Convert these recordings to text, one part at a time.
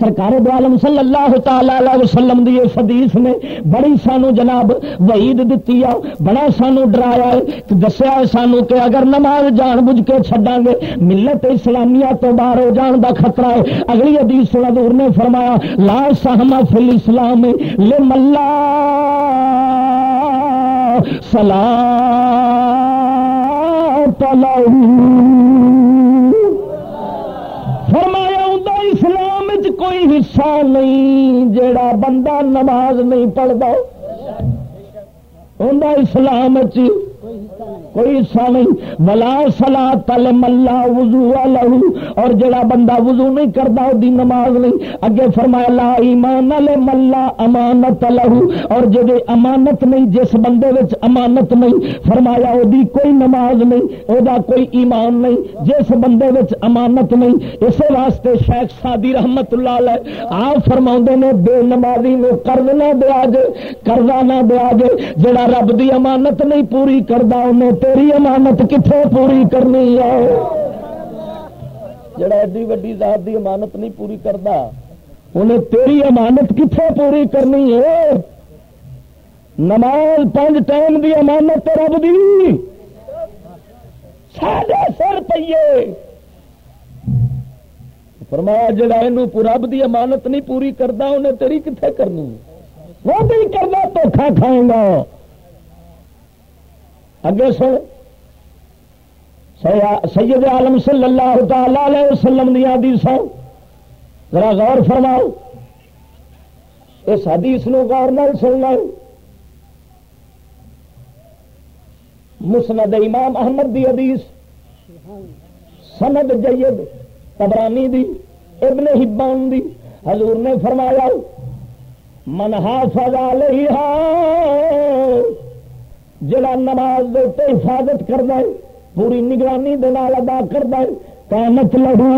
سرکار دو عالم صلی اللہ تعالی وسلم دی اس حدیث نے بڑی سانو جناب وعید دتی ہے بڑا سانو ڈرایا ہے دسیا ہے سانو کہ اگر نماز جان بوجھ کے چھڈاں گے، ملت اسلامیہ تو باہر ہو جان دا خطرہ ہے۔ اگلی حدیث حضور نے فرمایا، لا سہما فی الاسلام لملا سلام فرمایا کوئی حصہ نہیں جڑا بندہ نماز نہیں پڑھتا اسلام چ کوئی حصہ نہیں۔ ملا سلا تل ملا وضو لہو اور جڑا بندہ وضو نہیں کرتا وہ نماز نہیں۔ اگے فرمایا، لا ایمان لے ملا امانت لہو اور جی امانت نہیں، جس بندے وچ امانت نہیں، فرمایا وہ کوئی نماز نہیں وہ کوئی ایمان نہیں۔ جس بندے وچ امانت نہیں اس واسطے شیخ سادی رحمت اللہ علیہ آپ فرما نے، بے نمازی میں قرض نہ دیا جے، قرضہ نہ دیا جے، جڑا رب دی امانت نہیں پوری کرتا انہیں تیری امانت کتوں پوری کرنی ہے؟ جڑا ایڈی وڈی ذات دی امانت نہیں پوری کرتا انہیں تیری امانت کتوں پوری کرنی ہے؟ نماز پانچ ٹائم دی امانت رب دی۔ ساڈے سر پیے فرمایا، جڑا یہ رب دی امانت نہیں پوری کرتا انہیں تیری کتنے کرنی وہ بھی کرنا دھوکھا کھائے گا۔ اگے سن سید عالم صلی اللہ تعالی علیہ وسلم دیا حدیث ذرا غور فرماؤ۔ اس حدیث نو غور نال سن لو۔ مسند امام احمد دی حدیث، سند جید تبرانی دی، ابن حبان دی۔ حضور نے فرمایا، من حافظ علیہا جڑا نماز دے حفاظت کرتا ہے، پوری نگرانی دے نال ادا کرتا ہے، قیامت لہو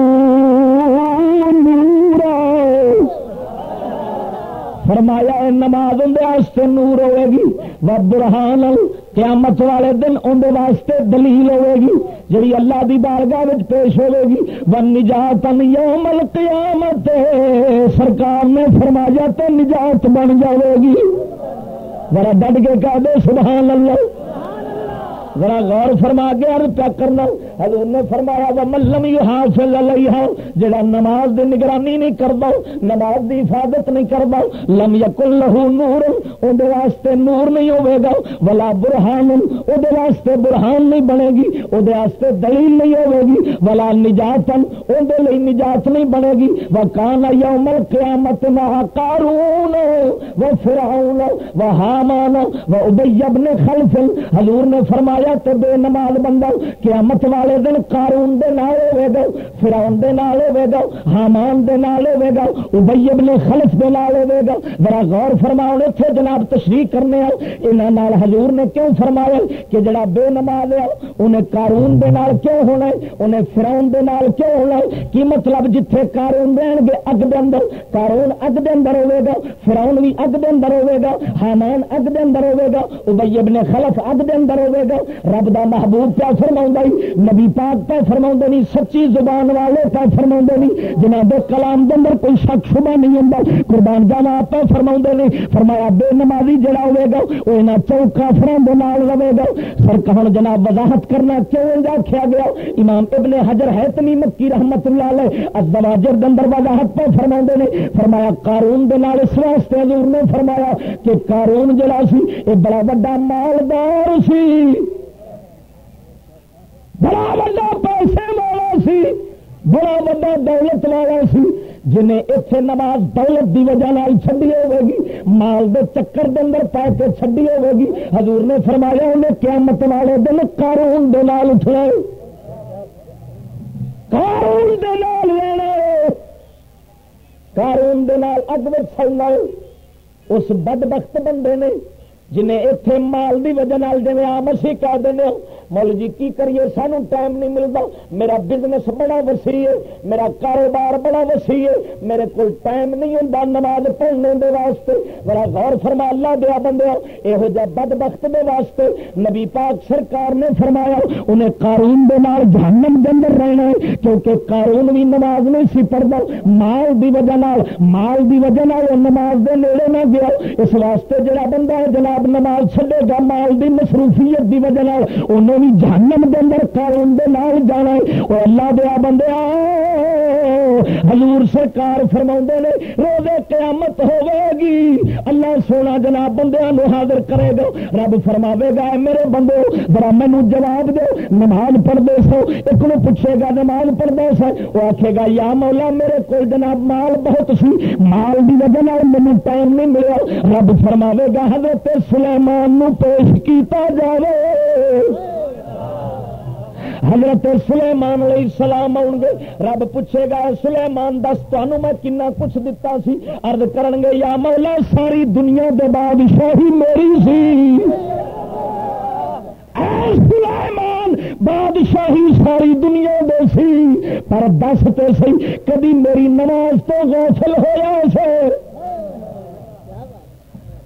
فرمایا اے نماز اندر نور ہوے گی، و برہان قیامت والے دن اندر واسطے دلیل ہوے گی۔ جڑی اللہ دی بارگاہ وچ پیش ہوے گی، و نجات یوم القیامت، سرکار نے فرمایا تو نجات بن جاوے گی۔ ذرا ڈٹ کے کہہ دے سبحان اللہ۔ ذرا غور فرما کے عرض پیا کرنا۔ حضور نے فرمایا، وہ ملم حافظ علیہ، جڑا نماز دی نگرانی نہیں کردا نماز دی حفاظت نہیں کردا لم یکن له نور اون دے واسطے نور نہیں ہوے گا، ولا برہان او دے واسطے برہان نہیں بنے گی او دے واسطے دلیل نہیں ہوے گی، ولا نجات اون دے لئی نجات نہیں بنے گی وکان یوم القیامت ما قارون و فرعون و حامان و ابی ابن خلف، حضور نے فرمایا فرمایا تو بے نماز بندہ قیامت والے دن قارون دے نال ہوے گا فرعون دے نال ہوے گا حامان دے نال ہوے گا ابی ابن خلف دے نال ہوے گا ذرا غور فرماؤ ایتھے جناب تشریح کرنے آ انہاں نال حضور نے کیوں فرمایا کہ جڑا بے نماز ہے انہیں قارون دے نال کیوں ہونا ہے انہیں فرعون دے نال کیوں ہونا ہے کی مطلب جتھے قارون رہن گے اگ دے اندر قارون اگ دے اندر ہوے گا فرعون بھی اگ دے اندر ہوے گا حامان اگ دے اندر ہوے گا ابی ابن خلف اگ دے اندر ہوے گا رب دا محبوب پہ فرما نبی پاک پہ فرما نہیں، سچی زبان والے پہ فرما نہیں۔ جنہ دے کلام دے اندر کوئی شک شبہ نہیں ہوں قربان جانا پہ فرما نہیں۔ فرمایا بے نمازی جڑا ہوئے گا، وہ یہاں چوکا فرم رہے گا۔ سر کہ جناب وضاحت کرنا کیوں آخیا گیا؟ امام ابن حجر ہے تمی مکی رحمت اللہ علیہ ازدواجر دندر وضاحت پہ فرما نے۔ فرمایا قارون دے نال اس واسطے حضور نے فرمایا کہ قارون جڑا سی، یہ بڑا بڑا مالدار سی۔ بڑا بڑا پیسے والا سی، بڑا بڑا دولت والا سی، جنہیں اتنے نماز دولت دی وجہ چڈی ہوے گی مال دے چکر دے اندر پا کے چڈی ہوے گی حضور نے فرمایا، انہیں قیامت والے دن قارون دے نال اٹھنا قارون دے نال لینا قارون دے نال اگ میں چلنا اس بدبخت بندے نے جنہیں اتنے مال کی وجہ جی آم اسی کہہ دیں مل جی کی کریے؟ سانو ٹائم نہیں ملتا۔ میرا بزنس بڑا وسیع ہے، میرا کاروبار بڑا وسیع ہے۔ میرے کو ٹائم نہیں ہوتا نماز پڑھنے دے واسطے۔ بڑا غور فرما، اللہ دیا بندے یہو جہ بد بخت دے واسطے نبی پاک سرکار نے فرمایا، انہیں قارون دے نال جہنم دے اندر رہنا ہے، کیونکہ قارون بھی نماز نہیں سی پڑھتا۔ مال دی وجہ نال، مال دی وجہ نال نماز دے نیڑے نہ گیا۔ اس واسطے جڑا بندہ ہے جناب نماز چھڈے گا مال دی مصروفیت دی وجہ نال انہوں بھی جہنم دے اندر قارون دے نال جانا ہے او اللہ دیا بندے حضور سرکار فرما نے روزے قیامت ہوے گی اللہ سونا جناب بندیاں نو حاضر کرے گا رب فرماوے گا اے میرے بندے ذرا مینو جواب دو نماز پڑھتے سو ایک نو پوچھے گا نماز پڑھتے سو وہ آخے گا یا مولا میرے کو جناب مال بہت سی مال کی وجہ مینو ٹائم نہیں ملیا رب فرماوے گا حضرت سلیمان نو پیش کیتا جاوے۔ حضرت سلیمان علیہ السلام آؤ گے، رب پوچھے گا، سلیمان دس تمہوں میں کنا کچھ دتا سی؟ ارد کرن گے، یا مولا، ساری دنیا دے بادشاہی میری سی۔ سلیمان، بادشاہی ساری دنیا دے سی۔ پر دس تو سی، کدی میری نماز تو غافل ہوا سے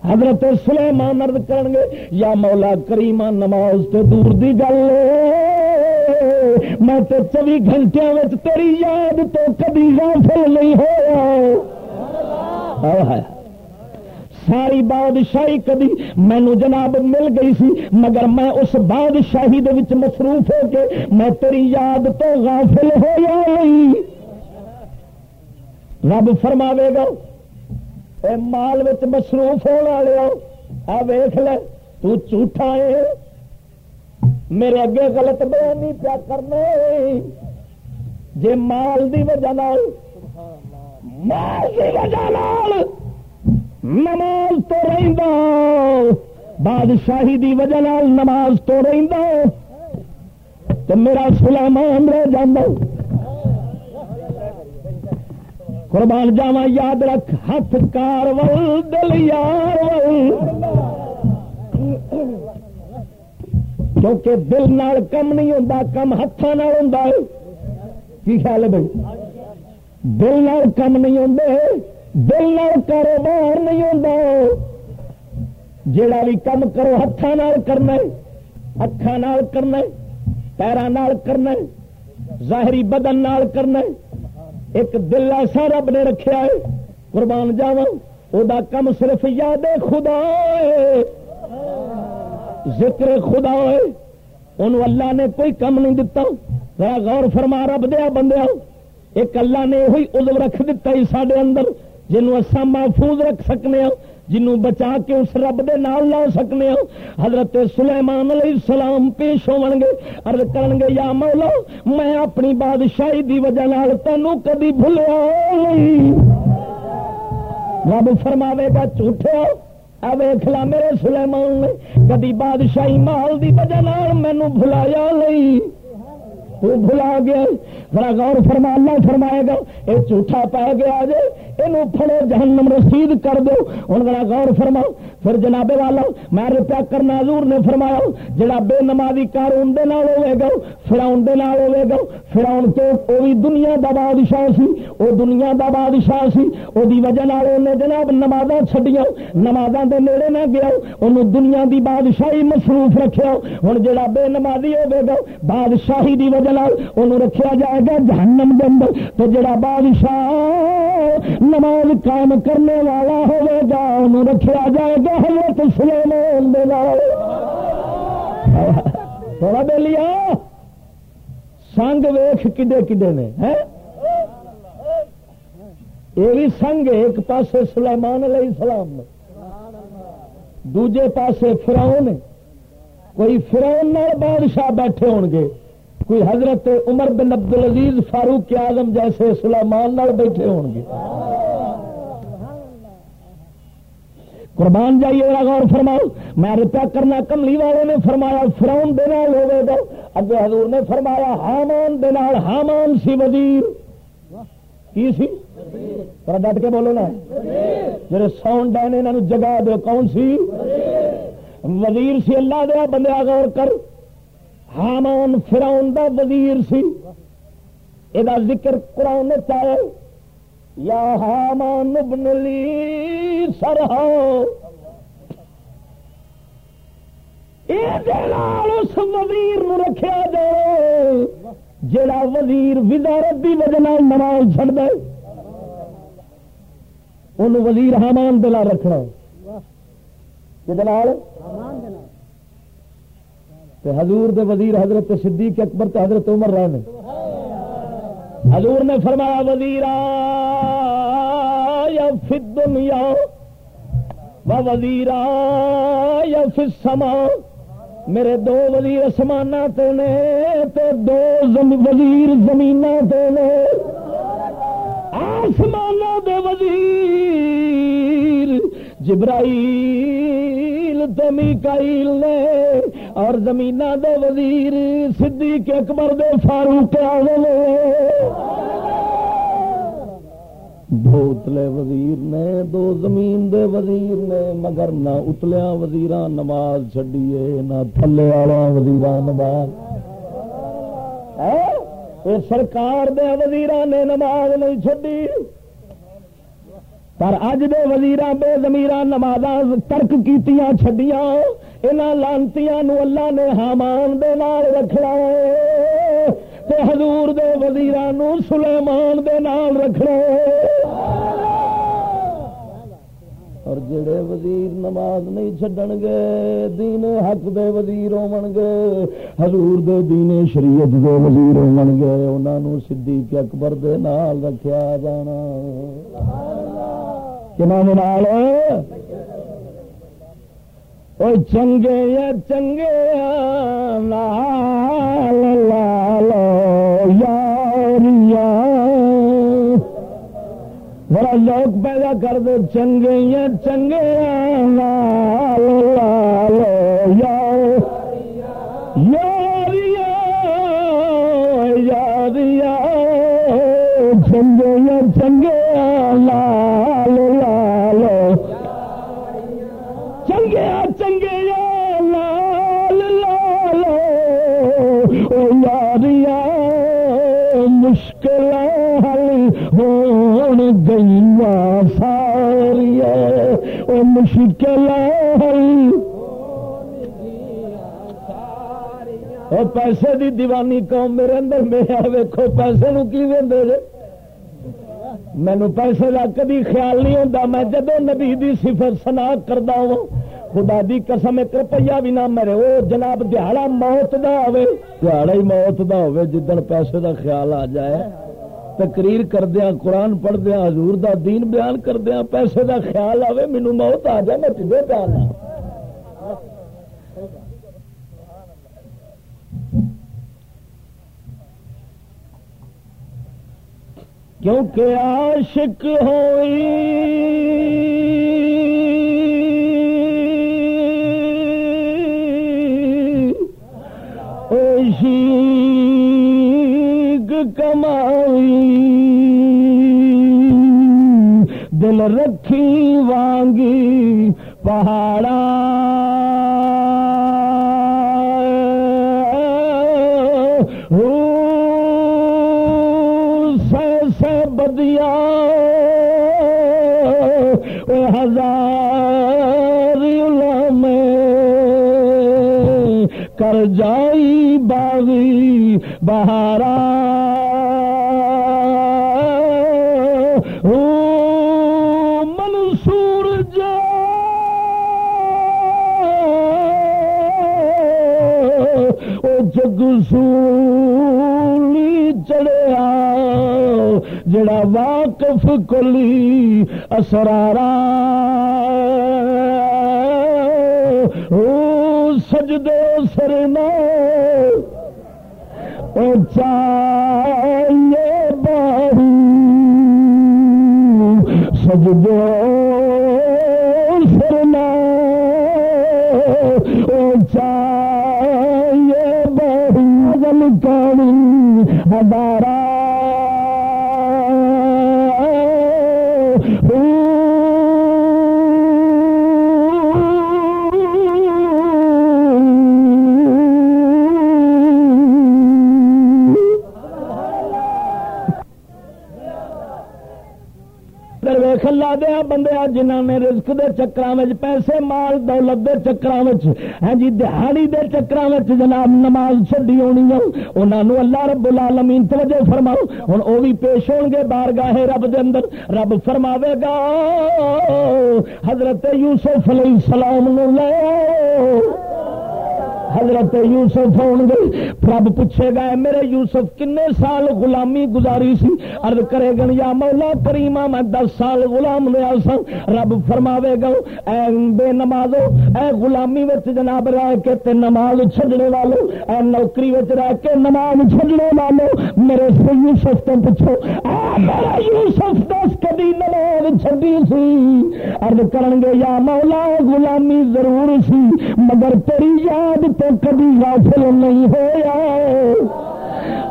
حضرت سلیمان ارد کرن گے، یا مولا کریمہ نماز تو دور دی گل میں تو چوبی گھنٹے تیری یاد تو کبھی غافل نہیں ہوا ساری بادشاہی کدی مینو جناب مل گئی سی، مگر میں اس بادشاہی مصروف ہو کے میں تیری یاد تو غافل ہو نہیں رب فرماوے گا اے مال مصروف ہونے والے آ ویخ لے، تو جھوٹا ہے۔ میرے اگے غلط بیان نہیں پیا کرنے جے مال دی وجہ مال دی وجہ نماز تو رہا بادشاہی دی وجہ نماز تو رہا تو میرا سلیمان رہ جانا قربان جاوا یاد رکھ ہاتھ کار ول دل یار کیونکہ دل نال کم نہیں ہوتا کم ہاتھوں ہوں کی خیال ہے بھائی؟ دل نال کم نہیں ہوتے دل نال کاروبار نہیں ہوتا جڑا بھی کم کرو ہاتھوں کرنا اکھان کرنا پیروں کرنا ظاہری بدن نال کرنا ایک دل ایسا رب نے رکھا ہے، قربان جاوا وہ کم صرف یاد خدا ہے۔ ذکر خدا ہے۔ انہوں اللہ نے کوئی کم نہیں دتا۔ ذرا غور فرما رب دیا بندیا ایک اللہ نے یہ ادو رکھ دیتا ہی سارے اندر، جنوں اصا محفوظ رکھ سکنے ہوں جنوں بچا کے اس رب دے نال لا سکنے ہوں حضرت سلیمان علیہ السلام پیش ہو گے ارد کرن گے یا مولا، میں اپنی بادشاہی دی وجہ نال تینوں کدی بھولیا نہیں۔ رب فرماوے گا، جھوٹے ویخلا میرے سلیمان نے، کدی بادشاہی مال دی وجہ مینو بلایا نہیں۔ تو بھلا گیا ذرا غور فرما، اللہ فرمائے گا یہ جھوٹا پا گیا جے یہ پھڑو، جہنم رسید کر دو۔ ہوں ذرا غور فرما۔ پھر جنابے والا، میں روپیہ کرنا حضور نے فرمایا، جڑا بے نمازی کار اندر ہوے گا، فراؤن دے نال ہوے گا۔ فراؤن تو وہ بھی دنیا دا بادشاہ سی وہ دنیا دا بادشاہ سی۔ وہ دی وجہ نال انہیں جناب نمازاں چھڈیاں، نمازاں دے نیڑے نہ گیا۔ انہوں دنیا دی بادشاہی مصروف رکھیا۔ ہن جڑا بے نمازی ہوے گا، بادشاہی دی وجہ نال انہوں رکھیا جائے گا جہنم دے اندر۔ تو جڑا بادشاہ نماز قائم کرنے والا ہوے گا، انہوں رکھیا جائے گا حضرت سلیمان دے نال۔ تھوڑا دے لیا سنگ ویخ کڈے کڈے نے یہ بھی سنگ ایک پاسے سلیمان علیہ السلام دوجے پاسے فراؤن کوئی فراؤن بادشاہ بیٹھے ہون گے کوئی حضرت عمر بن عبد العزیز فاروق آزم جیسے سلیمان بیٹھے ہون گے؟ قربان جائیے غور فرماؤ۔ میں روپیہ کرنا کملی والے نے فرمایا فراؤن دے ہوئے گا۔ اگے حضور نے فرمایا، حامان دے حامان سی وزیر۔ کی سی؟ ڈٹ کے بولو نا۔ جی ساؤنڈ ڈائن یہاں جگا دو کون سی؟ وزیر سی، اللہ دیا بندیا غور کر۔ حامان فراؤن دا وزیر سی۔ یہ ذکر قرآن چاہے یا حامان ابن لی سرہا۔ اس وزیر رکھا جائے جڑا وزیر وزارت کی وجہ نماز چڑ دے ان وزیر حامان دلا رکھنا یہ تے حضور دے وزیر حضرت صدیق اکبر تے حضرت عمر رہے نے۔ حضور نے فرمایا وزیر یا فی دنیا و وزیر یا فی السما، میرے دو وزیر اسمان دو زم، وزیر زمین آسمان دے وزیر جبرائیل تے میکائیل نے۔ اور زمین دے وزیر صدیق اکبر دے فاروق آزم دو اتلے وزیر نے، دو زمین دے وزیر نے، مگر نہ اتلیا وزیر نماز چڈیے نہ تھلے والا وزیر نماز۔ سرکار دے وزیر نے نماز نہیں چڈی پر اج دے وزیر بے زمیر نماز ترک کیتیاں چڈیاں یہاں لانتی اللہ نے حامان دے نال رکھنا تے حضور دے وزیران سلیمان دے نال رکھنا اور جڑے وزیر نماز نہیں چڈن گے دین حق دے وزیر ہون گے حضور دے دین شریعت دے وزیر ہون گے انہوں صدیق اکبر دے نال رکھیا جانا۔ سبحان اللہ کنہ نال۔ چنگے یا چنگے لال لالو یاریا بڑا لوگ پیدا کر دو، چنگے یا چنگے لال لالو یاریا مشکل حل پیسے دی دیوانی قوم میرے اندر میرا ویکو پیسے نو کی دے مینو پیسے کا کدی خیال نہیں ہوتا میں جدو نبی دی صفر سنا کرتا ہوں، خدا دی قسم ایک روپیہ بھی نہ مرے۔ وہ جناب دہاڑا موت دا ہوے دہاڑا ہی موت دا ہوے جدن پیسے دا خیال آ جائے۔ تقریر کردیا قرآن پڑھدیا حضور دا دین بیان کردیا پیسے دا خیال آئے مینو موت آ جائے، میں ٹھنڈے پہ آنا کیونکہ عاشق ہوئی۔ دل رکھی وانگی پہاڑا۔ سے بدیا۔ ہزار میں کر جائی باغی بہارا۔ جگ چڑیا جڑا واقف کلی اسرارا۔ سجدے سر سرنا چاہیے باہو۔ سجدے ہمارا لا دیا بندے جنہوں نے رزق دے چکر پیسے، مال، دولت دے چکر ہاں جی دہاڑی دے چکر جناب نماز چڈی ہونی انہوں اللہ رب العالمین توجہ فرماؤ۔ ہوں وہ بھی پیش ہو گے بار گاہے رب دے اندر۔ رب فرماوے گا، حضرت یوسف علیہ السلام نو لے حضرت یوسف ہون گے۔ رب پوچھے گا میرے یوسف، کنے سال غلامی گزاری سی؟ ارد کرے گن یا مولا کریما میں دس سال غلام لیا سا. رب فرماوے گا، اے بے نمازو، اے غلامی وچ جناب رہ کے تے نماز چھڈنے والو، اے نوکری وچ رہ کے نماز چھڈنے والو. میرے سے یوسف تو پوچھو، اے میرا یوسف، دس کدی نماز چھڈی سی؟ ارد کرن گے، یا مولا، غلامی ضرور سی، مگر تیری یاد تو کبھی غافل نہیں ہوا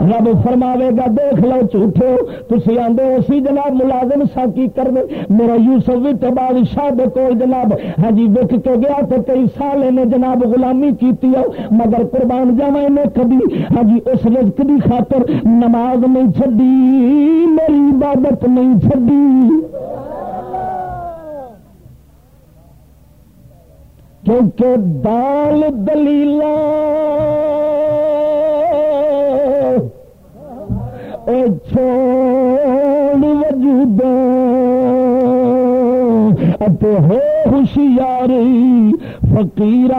رب فرماوے گا، دیکھ لو جھوٹے تھی آدھے اسی جناب ملازم سا کی کر دے میرا یوسف بھی تو بادشاہ دے کول جناب ہاں جی وک کے گیا تو کئی سال نے جناب غلامی کیتی ہو مگر قربان جاوا نے کبھی۔ ہاں جی اس رزق کی خاطر نماز نہیں چڈی میری عبادت نہیں چڈی کیونکہ دال دلیلہ دلیل چھوڑ وجود ہو ہوشیاری فقیر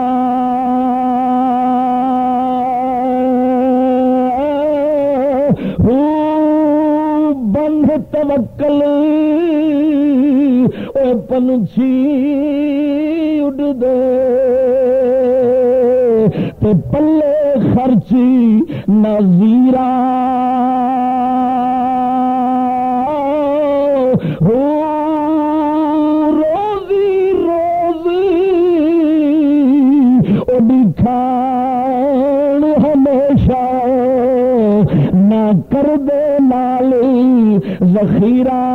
بند توکل او پنچھی اڈ دے۔ تے پلے خرچی نظیرہ ذخیرہ۔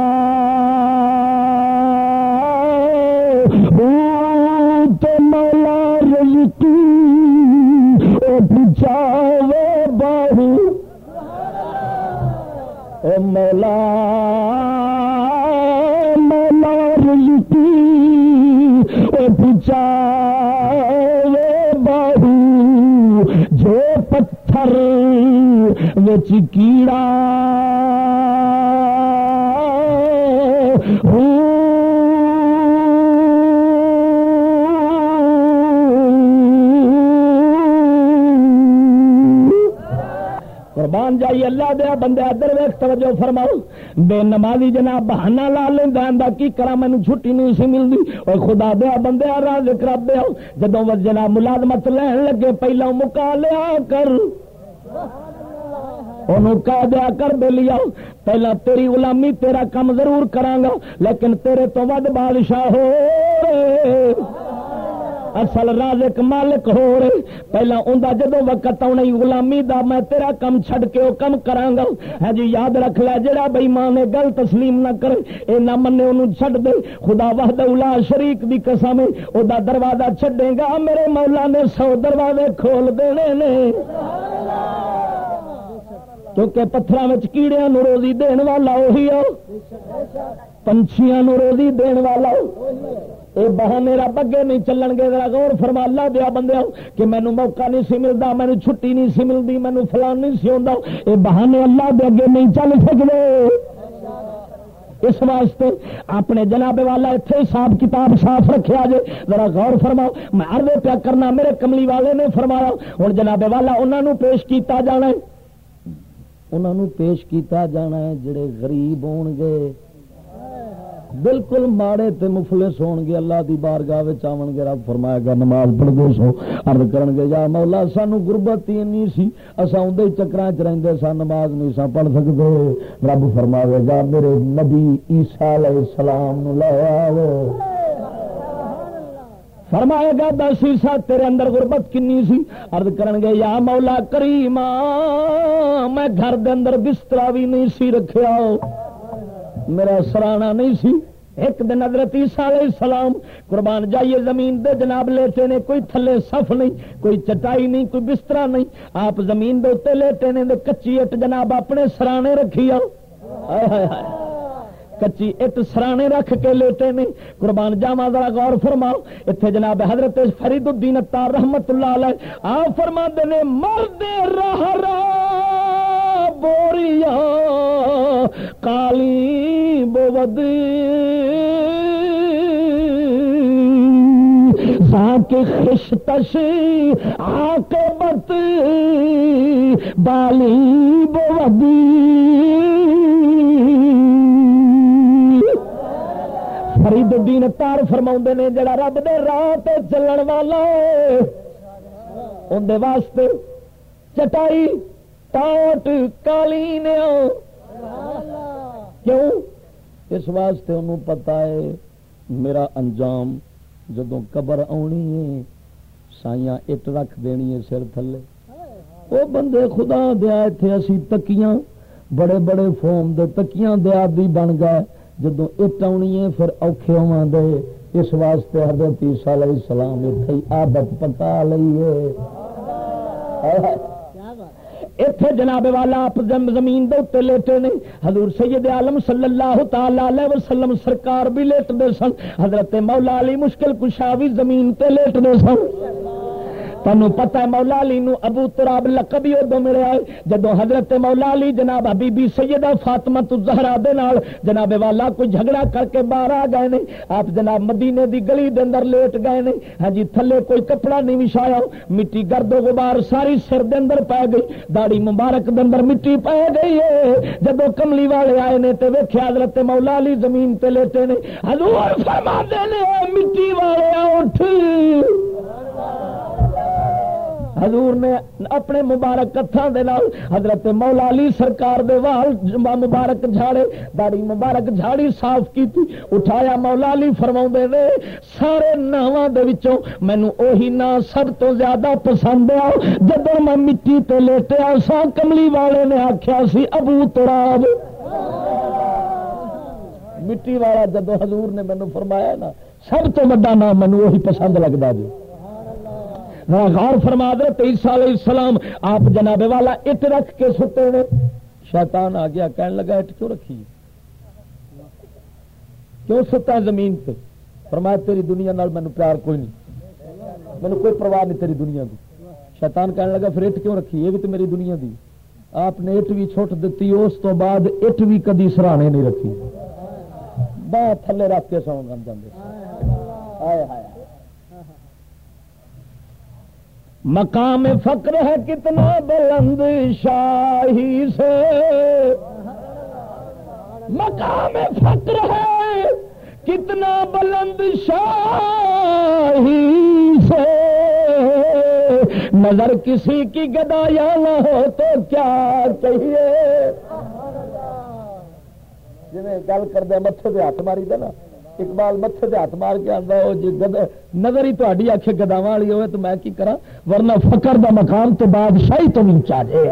مولا مولا رزقی او پچا باہو۔ جو پتھر وچ کیڑا قربان جائی اللہ دیا بندے ادھر ویخ توجہ فرماؤ۔ بے نمازی جناب بہانا لا لینا کی کرا مینو چھٹی نہیں سی ملتی اور خدا دیا بندے راز کرب دیا جدو جناب ملازمت لین لگے پہلا مکا لیا کر۔ کہہ دیا کر بے لیا پہلا تیری غلامی، تیرا کم ضرور کرا لیکن تیرے تو ود بادشاہ ہو۔ اصل رازق مالک ہو رہے۔ پہلا اندر جدو وقت آنا غلامی دا میں تیرا کم چھڈ کے وہ کم کرا گا ہے ہاں جی یاد رکھ لیا جڑا بئی ماں نے گل تسلیم نہ کرے۔ اے نہ منے انہوں چھڈ دے۔ خدا وحد اولا شریک دی قسم او دا دروازہ چھڈے گا۔ میرے مولا نے سو دروازے کھول دینے نے۔ کیونکہ پتھر کیڑیا نو روزی دین والا وہی آؤ پنچھیاں نو روزی دین والا یہ بہانے رب اگے نہیں چلن گے، ذرا غور فرما، اللہ دیا بندے کہ مینو موقع نہیں سی ملتا مینو چھٹی نہیں سی ملتی مینو فلان نہیں سی آتا یہ بہانے اللہ دے اگے نہیں چل سکتے اس واسطے اپنے جناب والا اتنے حساب کتاب صاف رکھا جے۔ ذرا غور فرماؤ، میں ارد پیا کرنا، میرے کملی والے نے فرمایا ہوں جناب والا انہوں پیش کیتا جانا ہے۔ انہوں پیش کیتا جانا ہے، جڑے غریب ہون گے بالکل ماڑے تے مفلس ہون گے، اللہ دی بارگاہ وچ آون گے، رب فرمایا گا، نماز پڑھ دو سو، عرض کرن گے، یا مولا، سانو غربت ہی نہیں سی، اساں اودے چکراں چ رہندے سا نماز نہیں سا پڑھ سکدے۔ رب فرماوے گا، میرے نبی عیسی علیہ السلام نو لے آو فرمائے گا، دس عیسا تیرے اندر غربت کنی سی؟ عرض کرن گے، یا مولا کریم میں گھر دے اندر بستر بھی نہیں سی رکھیا۔ میرا سرانا نہیں سی۔ ایک دن حضرت عیسیٰ علیہ السلام، قربان جائیے زمین دے جناب لیٹے نے، کوئی تھلے صف نہیں، کوئی چٹائی نہیں، کوئی بستر نہیں۔ آپ زمین دے لیٹے نے کچی اٹ جناب اپنے سرانے رکھی آؤ کچی اٹ سرانے رکھ کے لیٹے نے۔ قربان جاوا ذرا غور فرماؤ۔ اتنے جناب حضرت فرید الدین تار رحمت اللہ علیہ آ فرما نے، مرد راہ راہ بوریا کالی بود کے خشتش عاقبت، بالی بودی۔ فرید الدین تار فرما نے، جڑا رب دے راہ چلن والا اندر واسطے چٹائی، ٹاٹ، کالی نے کیوں؟ اس واسطے انہوں پتا ہے میرا انجام جدو قبر آنی ہے، سائیاں اٹ رکھ دینی ہے سر تھلے۔ وہ بندے خدا دیا اتنے اسی تکیاں، بڑے بڑے فوم دے تکیاں دیا بھی بن گئے۔ جدو اٹ آنی ہے، پھر اوکھے ہوا دے۔ اس واسطے حضرت عیسیٰ علیہ السلام اتنے عادت پکا لئیے اتے جناب والا آپ زمین دے اتنے لیٹے نے۔ حضور سید عالم صلی اللہ تعالی وسلم سرکار بھی لیٹتے سن۔ حضرت مولا علی مشکل کشا بھی زمین تے لیٹتے سن۔ تمہیں پتا ہے مولا علی نو ابو تراب لقب ہی ادو ملیا جدو حضرت مولا علی جناب حبیبی سیدہ فاطمہ تو زہرا دے نال جناب والا کوئی جھگڑا کر کے باہر آ گئے نے، آپ جناب مدینے دی گلی دے اندر لیٹ گئے نے۔ ہاں جی تھلے کوئی کپڑا نہیں وچھایا۔ مٹی گرد و غبار ساری سر دے اندر پے گئی۔ داڑی مبارک دے اندر مٹی پے گئی ہے۔ جدو کملی والے آئے نے تے ویکھیا حضرت مولا علی زمین تے لیٹے نے۔ حضور فرما دے نے مٹی والے اٹھ۔ حضور نے اپنے مبارک دے نال حضرت مولا علی سرکار دے وال مبارک جھاڑے داڑی مبارک جھاڑی صاف کی اٹھایا مولا علی فرما نے، سارے ناواں مینو اوہی نا سب تو زیادہ پسند آ جب میں مٹی تے لیٹیا سا کملی والے نے آخیا سی، ابو تراب۔ مٹی والا جدو حضور نے مینو فرمایا نا، سب تو وا نام مینو وہی پسند لگتا جی۔ غور فرما دے تیس علیہ السلام، آپ جناب والا اٹ رکھ کے ستے نے شیطان آ گیا کہنے لگا اٹ کیوں رکھی؟ کیوں ستا زمین پہ فرمایا، تیری دنیا نال مینو پیار کوئی نہیں۔ مینو کوئی پرواہ نہیں تیری دنیا کی شیطان کہنے لگا، پھر اٹ کیوں رکھی؟ یہ بھی تو میری دنیا دی۔ آپ نے اٹ بھی چھوٹ دیتی اس تو بعد اٹ بھی کدی سرانے نہیں رکھی۔ بہت تھلے رکھ کے سو گم جانے مقام فقر ہے کتنا بلند شاہی سے۔ مقام فقر ہے کتنا بلند شاہی سے۔ نظر کسی کی گدا یا نہ ہو تو کیا چاہیے جی گل کر دیا متے ہاتھ ماری دے نا۔ اقبال متے سے ہاتھ مار کے آتا وہ جی گد، نظر ہی تاری آخ گدا والی ہوئے، تو میں کی کرا ورنہ فکر دا مقام تو بادشاہی تو نہیں چاہے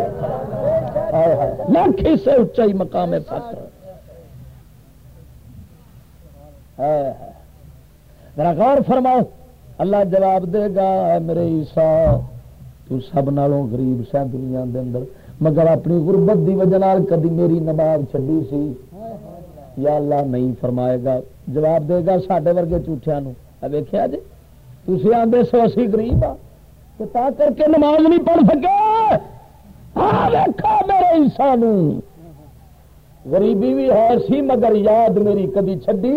لاکھ سے اچا ہی مقام ہے فکر میرا غور فرماؤ۔ اللہ جواب دے گا میرے عیسا تو سب نالوں غریب سہ دنیا دے اندر، مگر اپنی غربت دی وجہ کدی میری نماز چڈی سی۔ یا اللہ نہیں فرمائے گا، جواب دے گا سڈے ورگے جھوٹیا ویخیا جی؟ تھی آدھے سو اسی گریب آ ہاں، تا کر کے نماز نہیں پڑھ سکے۔ میرے انسان غریبی بھی ہے سی، مگر یاد میری کدی چڈی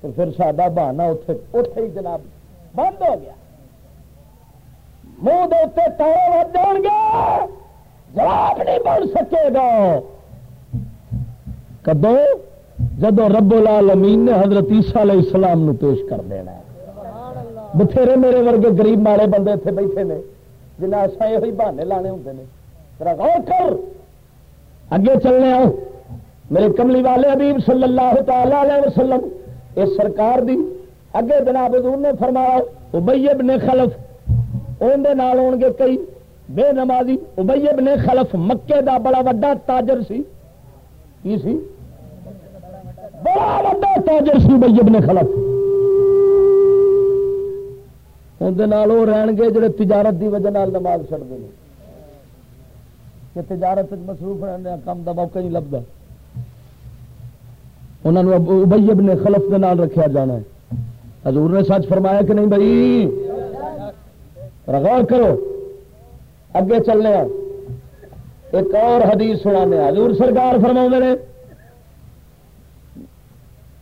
تو پھر سڈا بہانا اتے اتے ہی جناب بند ہو گیا۔ منہ دے تارے وج جان گے، جواب نہیں بن سکے گا۔ کدو؟ جدو رب العالمین نے حضرت عیسیٰ علیہ السلام نو پیش کر دینا ہے۔ بتھیرے میرے ورگے غریب ماڑے بندے اتنے بیٹھے نے، جنہیں ایسا یہ بہانے لانے ہوں نے۔ غور کر۔ اگے چلنے آؤ۔ میرے کملی والے حبیب صلی اللہ تعالی علیہ وسلم، اس سرکار دی اگے جناب حضور نے فرمایا ابئی ابن خلف۔ اندر نال ہون گے کئی بے نمازی۔ ابئی ابن خلف مکے دا بڑا وڈا تاجر سی۔ کی سی؟ بڑا وا تاجر سی بھائی ابن خلف۔ اندر وہ رہن گے جڑے تجارت دی وجہ نماز چڑھتے ہیں۔ کہ تجارت مصروف رہنے کام کا موقع نہیں لگتا انہوں نے ابئی ابن خلف کے نال رکھا جانا ہے۔ حضور نے سچ فرمایا کہ نہیں بھائی؟ غور کرو۔ اگے چلنے ہیں ایک اور حدیث سنا حضور سرکار فرما نے،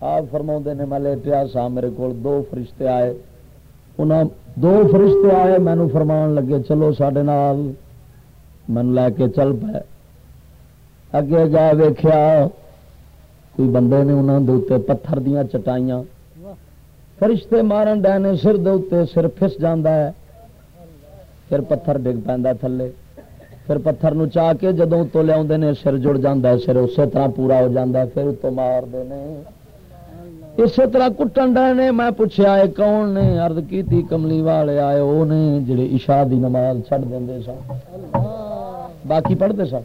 آپ فرما نے، میں لیٹیا سا، میرے کو دو فرشتے آئے۔ انہوں دو فرشتے آئے مینو فرمان لگے، چلو سڈے نال من لے کے چل پے۔ اگے جا ویخیا کوئی بندے نے انہوں دے پتھر دیا چٹائیاں۔ فرشتے مارن ڈے نے، سر دے سر فس جانا ہے، پھر پتھر ڈگ پہ تھلے۔ پھر پتھر نو چاہ کے جدوں تو لیا سر جڑ جا سر اسی طرح پورا ہو جاتا ہے، پھر اتو مار دے اسی طرح کٹن ڈے میں پوچھا ہے کون نے؟ ارد کی کملی والے آئے وہ نے، جڑے عشاء دی نماز چھڑ دیں سن۔ باقی پڑھتے سن؟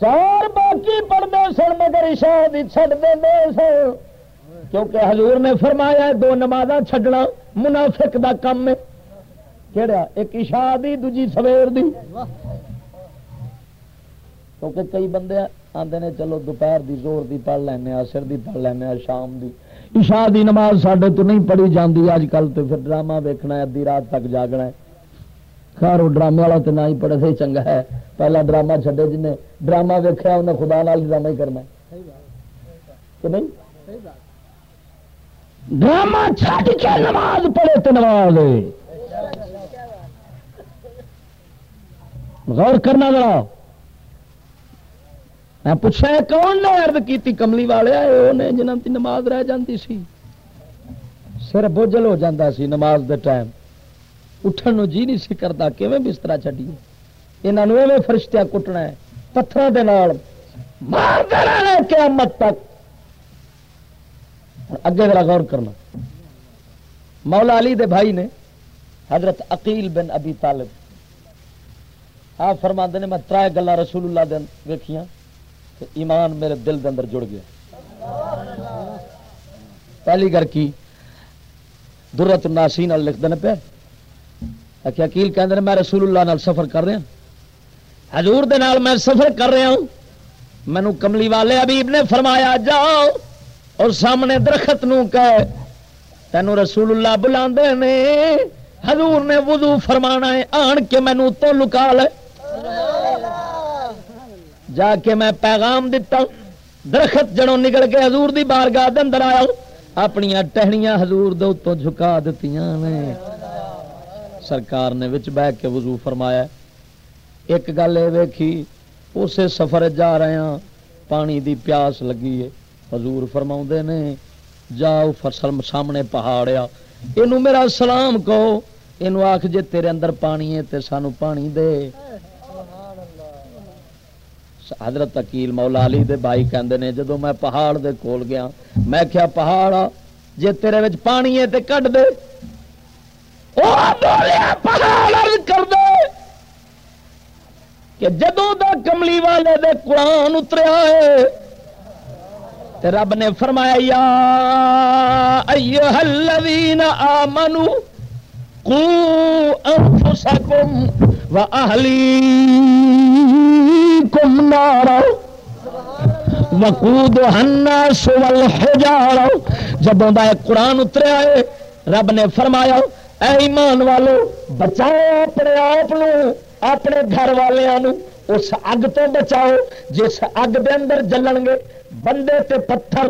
چار باقی پڑھتے سن، مگر عشاء دی چھڑ دیں سن۔ کیونکہ حضور نے فرمایا دو نماز چھڈنا منافق دا کم ہے۔ کہڑا ایک عشاء دی، دوجی سویر دی۔ کیونکہ کئی بندے آتے نے، چلو دوپہر دی، زور دی پڑھ لینا سر دی پڑھ لینا شام دی۔ عشاء دی نماز سڈے تو نہیں پڑھی جاتی اج کل تو پھر ڈرامہ ویکنا ادی رات تک جاگنا ہے۔ خیر، وہ ڈرامے والا تو نہ ہی پڑھے سے چنگا ہے۔ پہلا ڈرامہ چھڈے جن نے ڈرامہ ویکیا انہیں خدا نال ڈرامہ ہی کرنا ہے۔ کہ نہیں؟ ڈرامہ چھٹ کے نماز پڑھے تو نماز۔ غور کرنا ذرا۔ میں پوچھا کون نے ارد کی کملی والے؟ نے جنہوں کی نماز رہ جاتی سی۔ سر بوجھل ہو جاتا سی نماز دے ٹائم۔ اٹھن نو جی نہیں سی کرتا کیویں بستر چڈیے یہاں ایویں فرشتیا کٹنا ہے پتھر دے نال۔ مار دینا قیامت تک۔ اگے ذرا غور کرنا۔ مولا علی دے بھائی نے حضرت عقیل بن ابی طالب آپ فرما نے، میں ترائے گلا رسول اللہ دن ایمان میرے دل دے اندر جڑ گیا۔ پہلی گھر کی درت ناسی لکھ دینے پہ کہ اکیل کہ میں رسول اللہ نال سفر کر رہا ہاں۔ حضور دے نال میں سفر کر رہا ہوں۔ مینو کملی والے ابیب نے فرمایا، جاؤ اور سامنے درخت نو کہ تینوں رسول اللہ بلا حضور نے وضو فرمانا ہے، آن کے مینو تو لکا لے۔ جا کے میں پیغام دتا درخت جڑوں نکل کے حضور دی بارگاہ دے اندر آیا اپنی ٹہنیاں حضور دے تو جھکا دتیاں نے۔ سرکار نے وچ بہ کے وضو فرمایا۔ ایک گل یہ ویکھی، اسے سفر جا رہے ہیں پانی دی پیاس لگی ہے حضور فرما نے، جاؤ فصل سامنے پہاڑیا یہ میرا سلام کہو یہ آخ جے تیرے اندر پانی ہے تے سانو پانی دے۔ حضرت اکیل مولا علی دے بھائی کہندے نے جدو میں پہاڑ دے کول گیا، میں کیا پہاڑ جے تیرے وچ پانی ہے تے کٹ دے۔ او بولیا پہاڑ عرض کر دے۔ کہ جدو دا کملی والے دے قرآن اتریا ہے، تے رب نے فرمایا، یا ایھا الذین آمنو، قو انفسکم و اہلی۔ کم نارا وقود ہنا سول ہزار جب قرآن اتریا ہے رب نے فرمایا، اے ایمان والو، بچاؤ اپنے آپ اپنے گھر والوں اس اگ تو بچاؤ، جس اگ دے اندر جلن گے، بندے تے پتھر